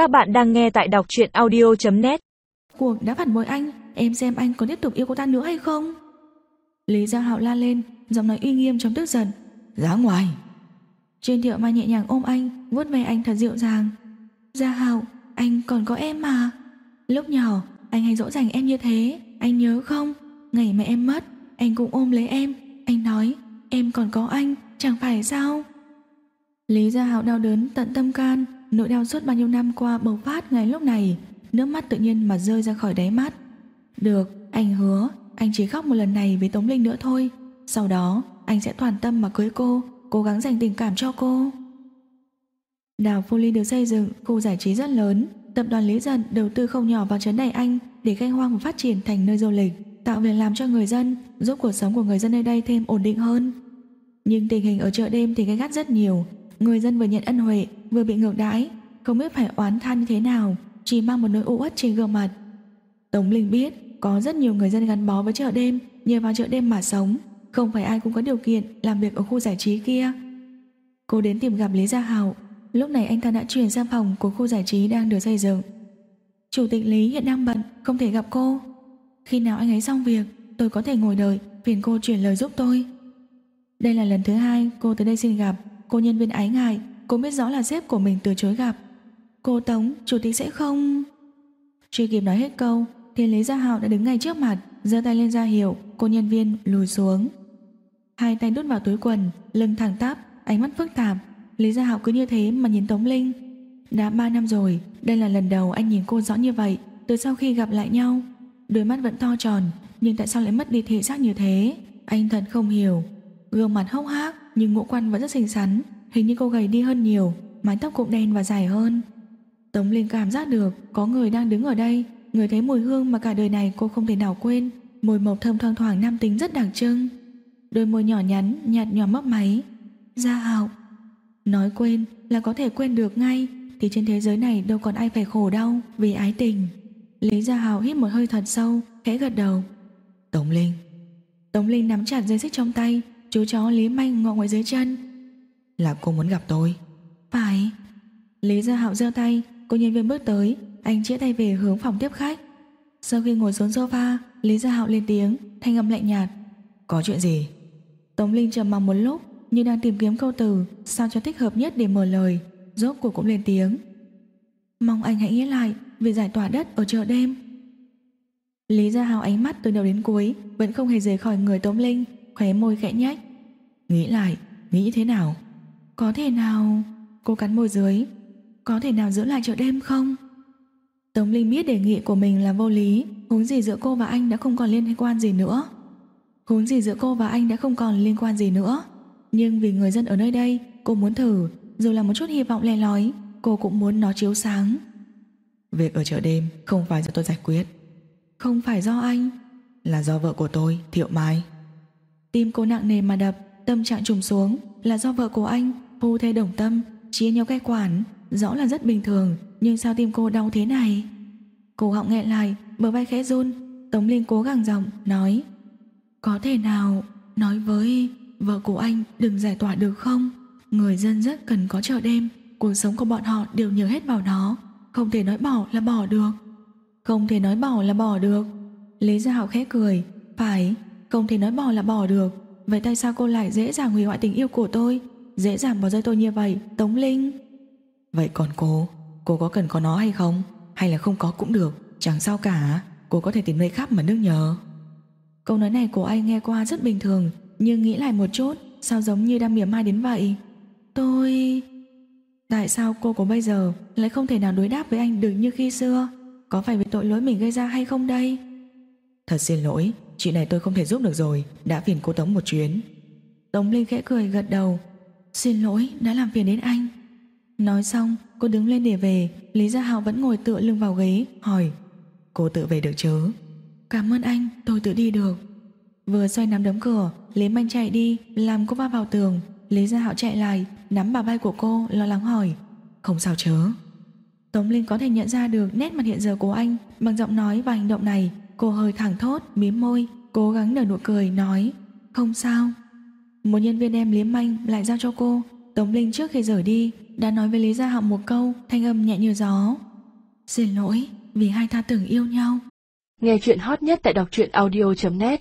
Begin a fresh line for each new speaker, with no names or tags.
Các bạn đang nghe tại đọc truyện audio.net
Cuộc đã phản bội anh Em xem anh có tiếp tục yêu cô ta nữa hay không? Lý Gia Hạo la lên Giọng nói uy nghiêm trong tức giận. Ra ngoài. Trên thiệu mai nhẹ nhàng ôm anh vuốt ve anh thật dịu dàng. Gia Hạo Anh còn có em mà. Lúc nhỏ anh hay dỗ dành em như thế Anh nhớ không? Ngày mẹ em mất Anh cũng ôm lấy em. Anh nói em còn có anh Chẳng phải sao? Lý Gia Hạo đau đớn tận tâm can Nỗi đau suốt bao nhiêu năm qua bộc phát ngày lúc này Nước mắt tự nhiên mà rơi ra khỏi đáy mắt. Được, anh hứa Anh chỉ khóc một lần này với Tống Linh nữa thôi. Sau đó anh sẽ toàn tâm mà cưới cô Cố gắng dành tình cảm cho cô. Đảo ly được xây dựng Khu giải trí rất lớn. Tập đoàn Lý Dân đầu tư không nhỏ vào trấn này anh Để khai hoang và phát triển thành nơi du lịch Tạo việc làm cho người dân Giúp cuộc sống của người dân nơi đây thêm ổn định hơn. Nhưng tình hình ở chợ đêm thì gay gắt rất nhiều. Người dân vừa nhận ân huệ, Vừa bị ngược đãi. Không biết phải oán than như thế nào, Chỉ mang một nỗi u uất trên gương mặt. Tống Linh biết, có rất nhiều người dân gắn bó với chợ đêm, Nhờ vào chợ đêm mà sống. Không phải ai cũng có điều kiện làm việc ở khu giải trí kia. Cô đến tìm gặp Lý Gia Hảo Lúc này anh ta đã chuyển sang phòng của khu giải trí đang được xây dựng. Chủ tịch Lý hiện đang bận, Không thể gặp cô. Khi nào anh ấy xong việc, Tôi có thể ngồi đợi, Phiền cô chuyển lời giúp tôi. Đây là lần thứ hai cô tới đây xin gặp. Cô nhân viên ái ngại Cô biết rõ là sếp của mình từ chối gặp. Cô Tống, chủ tịch sẽ không? Chưa kịp nói hết câu Thì Lý Gia Hạo đã đứng ngay trước mặt giơ tay lên ra hiệu Cô nhân viên lùi xuống. Hai tay đút vào túi quần Lưng thẳng tắp, ánh mắt phức tạp. Lý Gia Hạo cứ như thế mà nhìn Tống Linh. Đã 3 năm rồi Đây là lần đầu anh nhìn cô rõ như vậy Từ sau khi gặp lại nhau. Đôi mắt vẫn to tròn Nhưng tại sao lại mất đi thị giác như thế? Anh thật không hiểu. Gương mặt hốc hác nhưng ngũ quan vẫn rất xinh xắn, Hình như cô gầy đi hơn nhiều, Mái tóc cũng đen và dài hơn. Tống Linh cảm giác được có người đang đứng ở đây, Người thấy mùi hương mà cả đời này cô không thể nào quên, Mùi mộc thơm thoang thoảng nam tính rất đặc trưng. Đôi môi nhỏ nhắn, nhạt nhòa mấp máy. Gia Hạo, Nói quên là có thể quên được ngay, Thì trên thế giới này đâu còn ai phải khổ đau Vì ái tình. Lý Gia Hạo hít một hơi thật sâu, Khẽ gật đầu. Tống Linh. Tống Linh nắm chặt dây xích trong tay Chú chó Lý Manh ngọ ngoài dưới chân. Là cô muốn gặp tôi. Phải. Lý Gia Hạo giơ tay Cô nhân viên bước tới Anh chĩa tay về hướng phòng tiếp khách. Sau khi ngồi xuống sofa Lý Gia Hạo lên tiếng Thanh âm lạnh nhạt. Có chuyện gì? Tống Linh trầm mặc một lúc Như đang tìm kiếm câu từ Sao cho thích hợp nhất để mở lời. Rốt cuộc cũng lên tiếng. Mong anh hãy nghĩ lại Về giải tỏa đất ở chợ đêm. Lý Gia Hạo ánh mắt từ đầu đến cuối Vẫn không hề rời khỏi người Tống Linh khóe môi khẽ nhách. Nghĩ lại, nghĩ thế nào? Có thể nào... Cô cắn môi dưới. Có thể nào giữ lại chợ đêm không? Tống Linh biết đề nghị của mình là vô lý, huống gì giữa cô và anh đã không còn liên quan gì nữa. Huống gì giữa cô và anh đã không còn liên quan gì nữa. Nhưng vì người dân ở nơi đây, cô muốn thử, dù là một chút hy vọng lè lói, cô cũng muốn nó chiếu sáng. Việc ở chợ đêm không phải do tôi giải quyết. Không phải do anh, là do vợ của tôi, Thiệu Mai. Tim cô nặng nề mà đập, Tâm trạng trùng xuống. Là do vợ của anh Phu thê đồng tâm, Chia nhau cai quản. Rõ là rất bình thường, Nhưng sao tim cô đau thế này? Cô họng nghẹn lại, Bờ vai khẽ run. Tống Linh cố gắng giọng, Nói, Có thể nào Nói với Vợ của anh đừng giải tỏa được không? Người dân rất cần có chợ đêm, Cuộc sống của bọn họ đều nhớ hết vào nó. Không thể nói bỏ là bỏ được. Không thể nói bỏ là bỏ được. Lý Gia Hảo khẽ cười, Phải không thể nói bỏ là bỏ được. Vậy tại sao cô lại dễ dàng hủy hoại tình yêu của tôi? Dễ dàng bỏ rơi tôi như vậy Tống Linh? Vậy còn cô? Cô có cần có nó hay không? Hay là không có cũng được? Chẳng sao cả. Cô có thể tìm nơi khác mà nước nhờ. Câu nói này của anh nghe qua rất bình thường Nhưng nghĩ lại một chút Sao giống như đang mỉa mai đến vậy? Tôi... Tại sao cô của bây giờ Lại không thể nào đối đáp với anh được như khi xưa? Có phải vì tội lỗi mình gây ra hay không đây? Thật xin lỗi Chuyện này tôi không thể giúp được rồi. Đã phiền cô Tống một chuyến. Tống Linh khẽ cười gật đầu. Xin lỗi, đã làm phiền đến anh. Nói xong, cô đứng lên để về. Lý Gia Hào vẫn ngồi tựa lưng vào ghế, Hỏi, Cô tự về được chứ? Cảm ơn anh, tôi tự đi được. Vừa xoay nắm đấm cửa, Lý Manh chạy đi, làm cô va vào tường. Lý Gia Hạo chạy lại, Nắm bà vai của cô, lo lắng hỏi, Không sao chớ Tống Linh có thể nhận ra được nét mặt hiện giờ của anh Bằng giọng nói và hành động này. Cô hơi thẳng thốt, miếm môi, cố gắng nở nụ cười, nói Không sao. Một nhân viên đem liếm manh lại giao cho cô. Tống Linh trước khi rời đi đã nói với Lý Gia Họng một câu thanh âm nhẹ như gió. Xin lỗi vì hai ta từng yêu nhau
Nghe chuyện hot nhất tại đọc truyện audio.net